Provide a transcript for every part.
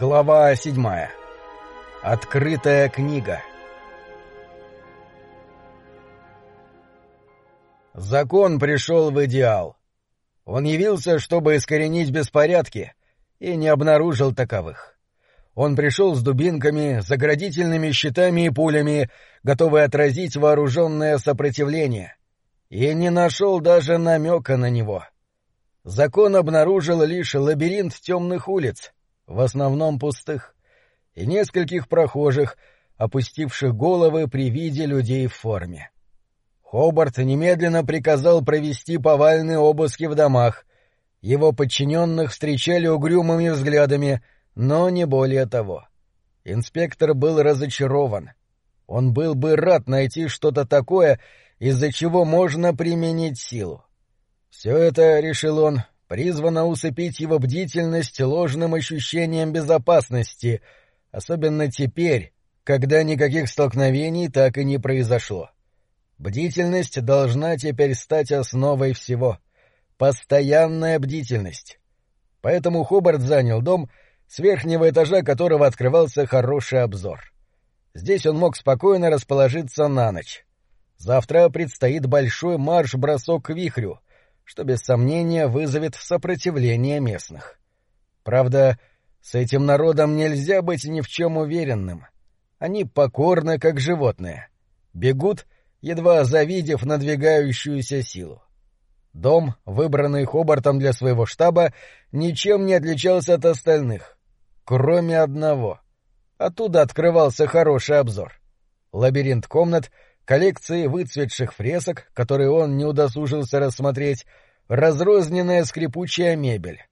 Глава седьмая. Открытая книга. Закон пришел в идеал. Он явился, чтобы искоренить беспорядки, и не обнаружил таковых. Он пришел с дубинками, заградительными щитами и пулями, готовый отразить вооруженное сопротивление, и не нашел даже намека на него. Закон обнаружил лишь лабиринт темных улиц, в основном пустых, и нескольких прохожих, опустивших головы при виде людей в форме. Хобарт немедленно приказал провести повальные обыски в домах. Его подчиненных встречали угрюмыми взглядами, но не более того. Инспектор был разочарован. Он был бы рад найти что-то такое, из-за чего можно применить силу. Все это, решил он, призвано усыпить его бдительность ложным ощущением безопасности, особенно теперь, когда никаких столкновений так и не произошло. Бдительность должна теперь стать основой всего. Постоянная бдительность. Поэтому Хобарт занял дом, с верхнего этажа которого открывался хороший обзор. Здесь он мог спокойно расположиться на ночь. Завтра предстоит большой марш-бросок к вихрю, что без сомнения вызовет сопротивление местных. Правда, с этим народом нельзя быть ни в чем уверенным. Они покорны, как животные. Бегут, едва завидев надвигающуюся силу. Дом, выбранный Хобартом для своего штаба, ничем не отличался от остальных, кроме одного. Оттуда открывался хороший обзор. Лабиринт комнат — коллекции выцветших фресок, которые он не удосужился рассмотреть, разрозненная скрипучая мебель.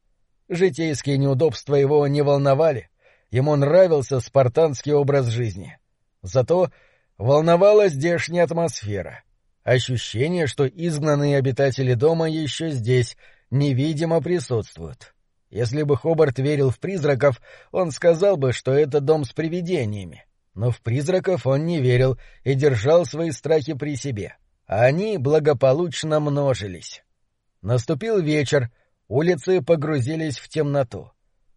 Житейские неудобства его не волновали, ему нравился спартанский образ жизни. Зато волновала здешняя атмосфера. Ощущение, что изгнанные обитатели дома еще здесь, невидимо присутствуют. Если бы Хобарт верил в призраков, он сказал бы, что это дом с привидениями. Но в призраков он не верил и держал свои страхи при себе. Они благополучно множились. Наступил вечер, улицы погрузились в темноту.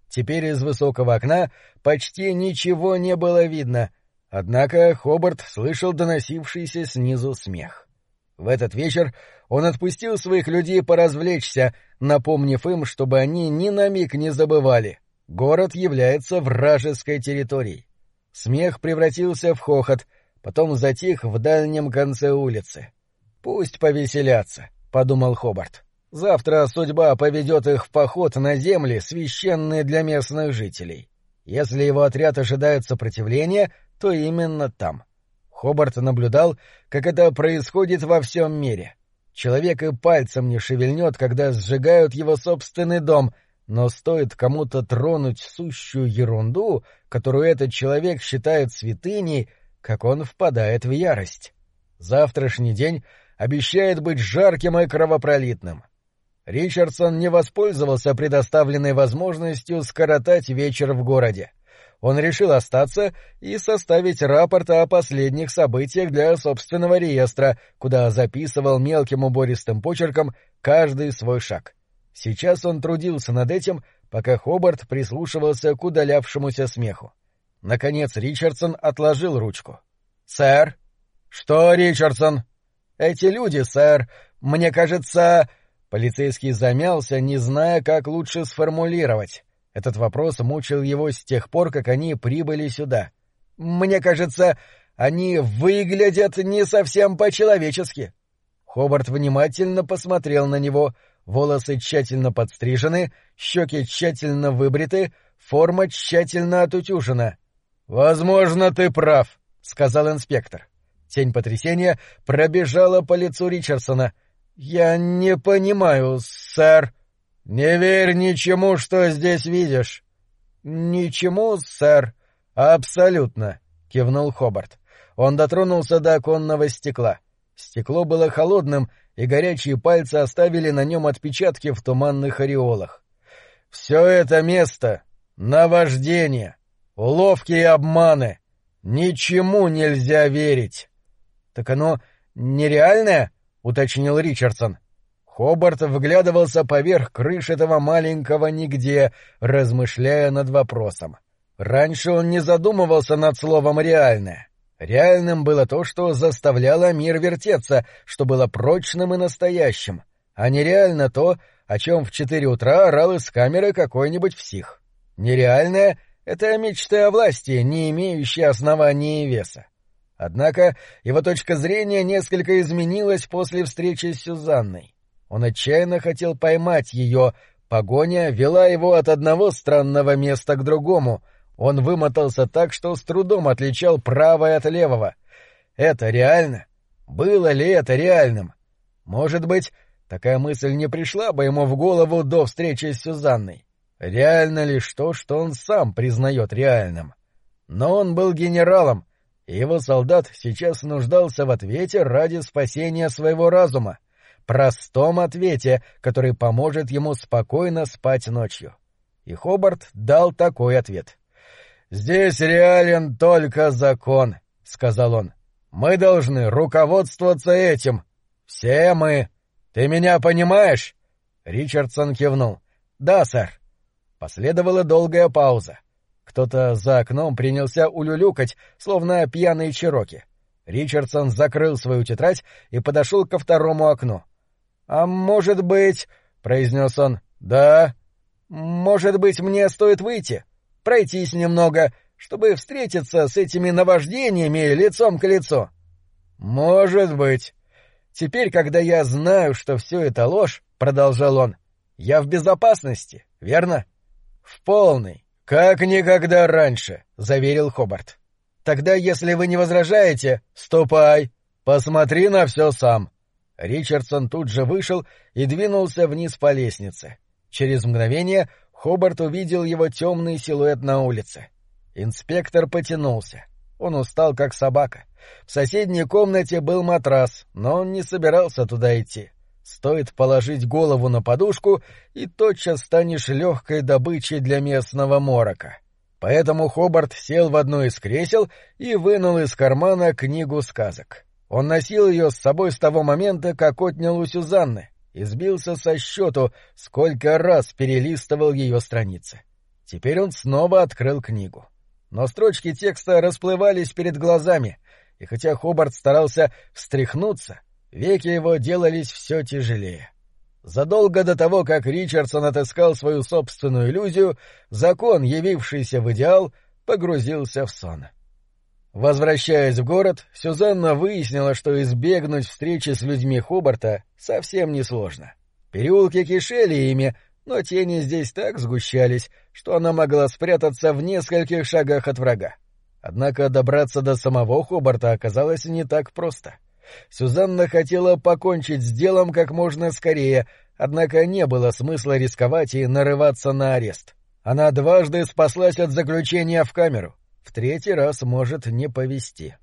Теперь из высокого окна почти ничего не было видно, однако Хобарт слышал доносившийся снизу смех. В этот вечер он отпустил своих людей поразвлечься, напомнив им, чтобы они ни на миг не забывали — город является вражеской территорией. Смех превратился в хохот, потом затих в дальнем конце улицы. «Пусть повеселятся», — подумал Хобарт. «Завтра судьба поведет их в поход на земли, священные для местных жителей. Если его отряд ожидает сопротивления, то именно там». Хобарт наблюдал, как это происходит во всем мире. Человек и пальцем не шевельнет, когда сжигают его собственный дом — но стоит кому-то тронуть сущую ерунду, которую этот человек считает святыней, как он впадает в ярость. Завтрашний день обещает быть жарким и кровопролитным. Ричардсон не воспользовался предоставленной возможностью скоротать вечер в городе. Он решил остаться и составить рапорт о последних событиях для собственного реестра, куда записывал мелким убористым почерком каждый свой шаг. Сейчас он трудился над этим, пока Хобарт прислушивался к удалявшемуся смеху. Наконец Ричардсон отложил ручку. «Сэр?» «Что, Ричардсон?» «Эти люди, сэр, мне кажется...» Полицейский замялся, не зная, как лучше сформулировать. Этот вопрос мучил его с тех пор, как они прибыли сюда. «Мне кажется, они выглядят не совсем по-человечески». Хобарт внимательно посмотрел на него — волосы тщательно подстрижены, щеки тщательно выбриты, форма тщательно отутюжена. — Возможно, ты прав, — сказал инспектор. Тень потрясения пробежала по лицу Ричардсона. — Я не понимаю, сэр. — Не верь ничему, что здесь видишь. — Ничему, сэр. — Абсолютно, — кивнул Хобарт. Он дотронулся до оконного стекла. Стекло было холодным, и горячие пальцы оставили на нем отпечатки в туманных ореолах. «Все это место — наваждение, уловки и обманы. Ничему нельзя верить». «Так оно нереальное?» — уточнил Ричардсон. Хобарт вглядывался поверх крыши этого маленького нигде, размышляя над вопросом. Раньше он не задумывался над словом «реальное». Реальным было то, что заставляло мир вертеться, что было прочным и настоящим, а нереально то, о чем в четыре утра орал из камеры какой-нибудь псих. Нереальное — это мечты о власти, не имеющие основания и веса. Однако его точка зрения несколько изменилась после встречи с Сюзанной. Он отчаянно хотел поймать ее, погоня вела его от одного странного места к другому — он вымотался так, что с трудом отличал правое от левого. Это реально? Было ли это реальным? Может быть, такая мысль не пришла бы ему в голову до встречи с Сюзанной. Реально ли то, что он сам признает реальным? Но он был генералом, и его солдат сейчас нуждался в ответе ради спасения своего разума, простом ответе, который поможет ему спокойно спать ночью. И Хобарт дал такой ответ. «Здесь реален только закон», — сказал он. «Мы должны руководствоваться этим. Все мы. Ты меня понимаешь?» Ричардсон кивнул. «Да, сэр». Последовала долгая пауза. Кто-то за окном принялся улюлюкать, словно пьяные чероки. Ричардсон закрыл свою тетрадь и подошел ко второму окну. «А может быть...» — произнес он. «Да». «Может быть, мне стоит выйти?» Пройтись немного, чтобы встретиться с этими наваждениями лицом к лицу. Может быть. Теперь, когда я знаю, что все это ложь, продолжал он, я в безопасности, верно? В полной, как никогда раньше, заверил Хобарт. Тогда, если вы не возражаете, ступай, посмотри на все сам. Ричардсон тут же вышел и двинулся вниз по лестнице. Через мгновение Хобарт увидел его темный силуэт на улице. Инспектор потянулся. Он устал, как собака. В соседней комнате был матрас, но он не собирался туда идти. Стоит положить голову на подушку, и тотчас станешь легкой добычей для местного морока. Поэтому Хобарт сел в одно из кресел и вынул из кармана книгу сказок. Он носил ее с собой с того момента, как отнял у Сюзанны, и сбился со счету, сколько раз перелистывал ее страницы. Теперь он снова открыл книгу. Но строчки текста расплывались перед глазами, и хотя Хобарт старался встряхнуться, веки его делались все тяжелее. Задолго до того, как Ричардсон отыскал свою собственную иллюзию, закон, явившийся в идеал, погрузился в сон. — Возвращаясь в город, Сюзанна выяснила, что избегнуть встречи с людьми Хобарта совсем несложно. Переулки кишели ими, но тени здесь так сгущались, что она могла спрятаться в нескольких шагах от врага. Однако добраться до самого Хобарта оказалось не так просто. Сюзанна хотела покончить с делом как можно скорее, однако не было смысла рисковать и нарываться на арест. Она дважды спаслась от заключения в камеру, в третий раз может не повести.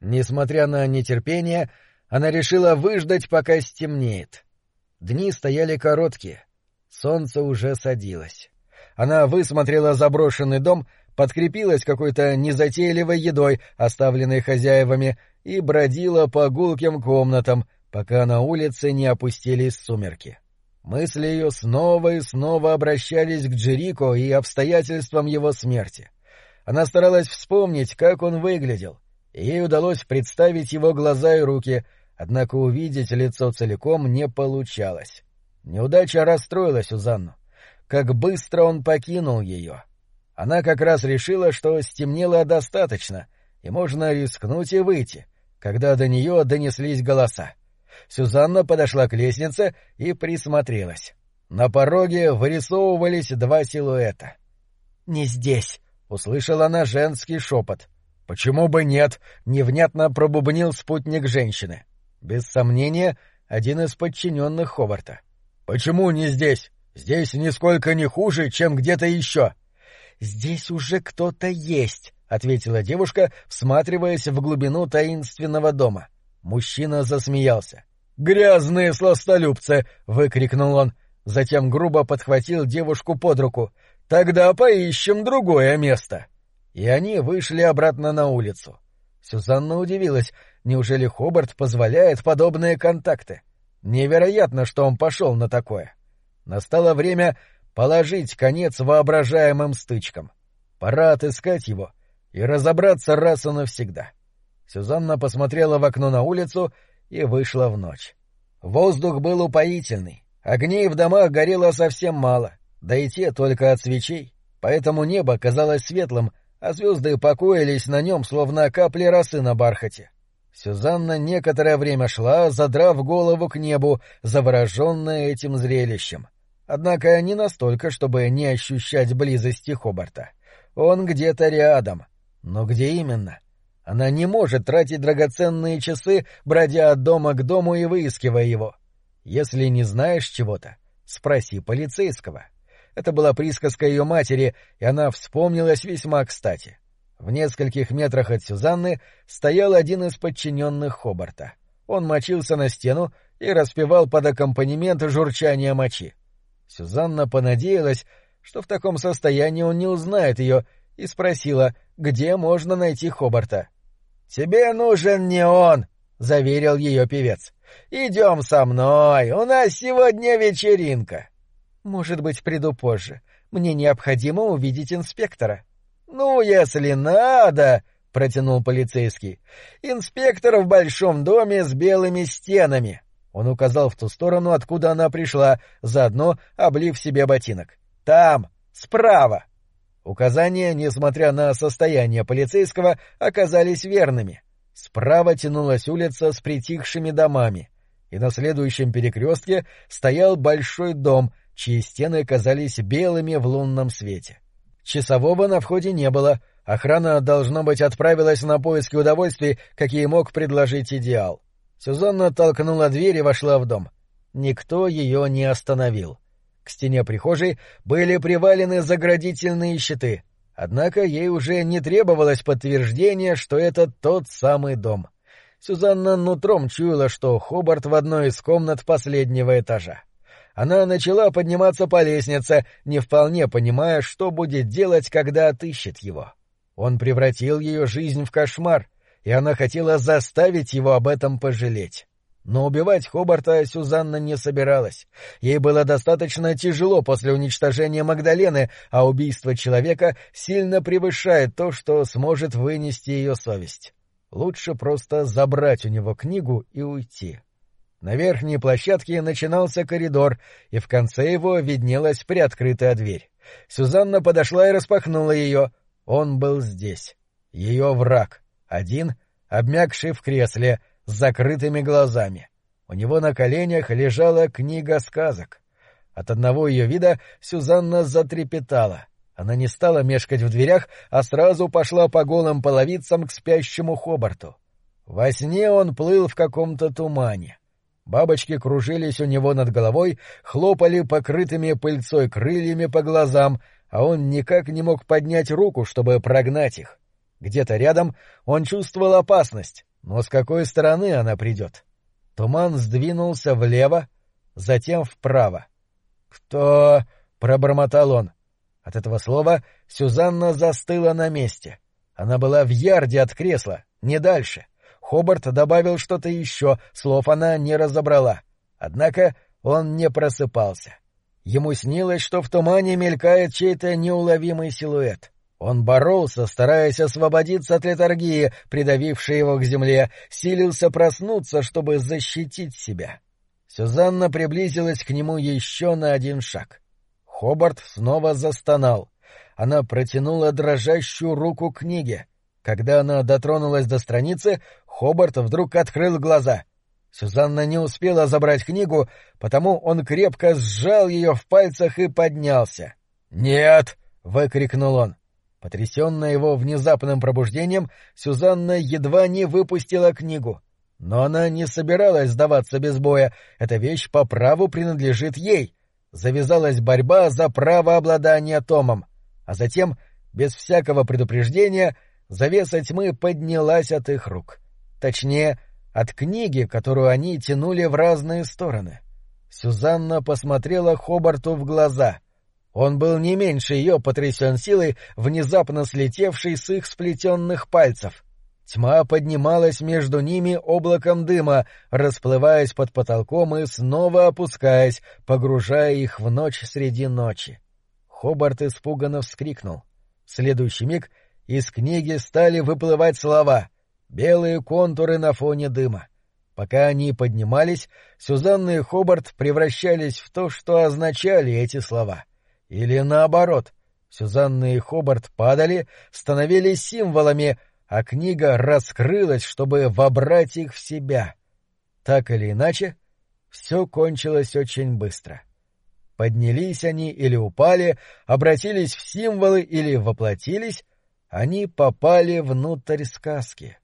Несмотря на нетерпение, она решила выждать, пока стемнеет. Дни стояли короткие. Солнце уже садилось. Она высмотрела заброшенный дом, подкрепилась какой-то незатейливой едой, оставленной хозяевами, и бродила по гулким комнатам, пока на улице не опустились сумерки. Мысли ее снова и снова обращались к Джерико и обстоятельствам его смерти. Она старалась вспомнить, как он выглядел, и ей удалось представить его глаза и руки, однако увидеть лицо целиком не получалось. Неудача расстроила Сюзанну. Как быстро он покинул ее. Она как раз решила, что стемнело достаточно, и можно рискнуть и выйти, когда до нее донеслись голоса. Сюзанна подошла к лестнице и присмотрелась. На пороге вырисовывались два силуэта. — Не здесь, Услышала она женский шепот. «Почему бы нет?» — невнятно пробубнил спутник женщины. Без сомнения, один из подчиненных Ховарта. «Почему не здесь? Здесь нисколько не хуже, чем где-то еще». «Здесь уже кто-то есть», — ответила девушка, всматриваясь в глубину таинственного дома. Мужчина засмеялся. «Грязные сластолюбцы!» — выкрикнул он. Затем грубо подхватил девушку под руку. Тогда поищем другое место. И они вышли обратно на улицу. Сюзанна удивилась, неужели Хобарт позволяет подобные контакты? Невероятно, что он пошел на такое. Настало время положить конец воображаемым стычкам. Пора отыскать его и разобраться раз и навсегда. Сюзанна посмотрела в окно на улицу и вышла в ночь. Воздух был упоительный, огней в домах горело совсем мало, да и те только от свечей, поэтому небо казалось светлым, а звезды покоились на нем, словно капли росы на бархате. Сюзанна некоторое время шла, задрав голову к небу, завороженная этим зрелищем. Однако не настолько, чтобы не ощущать близости Хобарта. Он где-то рядом. Но где именно? Она не может тратить драгоценные часы, бродя от дома к дому и выискивая его. Если не знаешь чего-то, спроси полицейского. Это была присказка ее матери, и она вспомнилась весьма кстати. В нескольких метрах от Сюзанны стоял один из подчиненных Хобарта. Он мочился на стену и распевал под аккомпанемент журчания мочи. Сюзанна понадеялась, что в таком состоянии он не узнает ее, и спросила, где можно найти Хобарта. — Тебе нужен не он, — заверил ее певец. — Идем со мной, у нас сегодня вечеринка. — Может быть, приду позже. Мне необходимо увидеть инспектора. — Ну, если надо, — протянул полицейский. — Инспектор в большом доме с белыми стенами. Он указал в ту сторону, откуда она пришла, заодно облив себе ботинок. — Там, справа. Указания, несмотря на состояние полицейского, оказались верными. Справа тянулась улица с притихшими домами, и на следующем перекрестке стоял большой дом, чьи стены казались белыми в лунном свете. Часового на входе не было, охрана, должно быть, отправилась на поиски удовольствий, какие мог предложить идеал. Сюзанна толкнула дверь и вошла в дом. Никто ее не остановил. К стене прихожей были привалены заградительные щиты, однако ей уже не требовалось подтверждения, что это тот самый дом. Сюзанна нутром чуяла, что Хобарт в одной из комнат последнего этажа она начала подниматься по лестнице, не вполне понимая, что будет делать, когда отыщет его. Он превратил ее жизнь в кошмар, и она хотела заставить его об этом пожалеть. Но убивать Хобарта Сюзанна не собиралась. Ей было достаточно тяжело после уничтожения Магдалены, а убийство человека сильно превышает то, что сможет вынести ее совесть. Лучше просто забрать у него книгу и уйти. На верхней площадке начинался коридор, и в конце его виднелась приоткрытая дверь. Сюзанна подошла и распахнула ее. Он был здесь. Ее враг. Один, обмякший в кресле, с закрытыми глазами. У него на коленях лежала книга сказок. От одного ее вида Сюзанна затрепетала. Она не стала мешкать в дверях, а сразу пошла по голым половицам к спящему Хобарту. Во сне он плыл в каком-то тумане. Бабочки кружились у него над головой, хлопали покрытыми пыльцой крыльями по глазам, а он никак не мог поднять руку, чтобы прогнать их. Где-то рядом он чувствовал опасность, но с какой стороны она придет? Туман сдвинулся влево, затем вправо. «Кто?» — пробормотал он. От этого слова Сюзанна застыла на месте. Она была в ярде от кресла, не дальше. Хобарт добавил что-то еще, слов она не разобрала. Однако он не просыпался. Ему снилось, что в тумане мелькает чей-то неуловимый силуэт. Он боролся, стараясь освободиться от летаргии, придавившей его к земле, силился проснуться, чтобы защитить себя. Сюзанна приблизилась к нему еще на один шаг. Хобарт снова застонал. Она протянула дрожащую руку к книге. Когда она дотронулась до страницы, Хобарт вдруг открыл глаза. Сюзанна не успела забрать книгу, потому он крепко сжал ее в пальцах и поднялся. «Нет!» — выкрикнул он. Потрясенная его внезапным пробуждением, Сюзанна едва не выпустила книгу. Но она не собиралась сдаваться без боя, эта вещь по праву принадлежит ей. Завязалась борьба за право обладания Томом. А затем, без всякого предупреждения, завеса тьмы поднялась от их рук. Точнее, от книги, которую они тянули в разные стороны. Сюзанна посмотрела Хобарту в глаза. Он был не меньше ее потрясен силой, внезапно слетевшей с их сплетенных пальцев. Тьма поднималась между ними облаком дыма, расплываясь под потолком и снова опускаясь, погружая их в ночь среди ночи. Хобарт испуганно вскрикнул. В следующий миг из книги стали выплывать слова, белые контуры на фоне дыма. Пока они поднимались, Сюзанна и Хобарт превращались в то, что означали эти слова. Или наоборот, Сюзанна и Хобарт падали, становились символами, а книга раскрылась, чтобы вобрать их в себя. Так или иначе, все кончилось очень быстро. Поднялись они или упали, обратились в символы или воплотились, они попали внутрь сказки.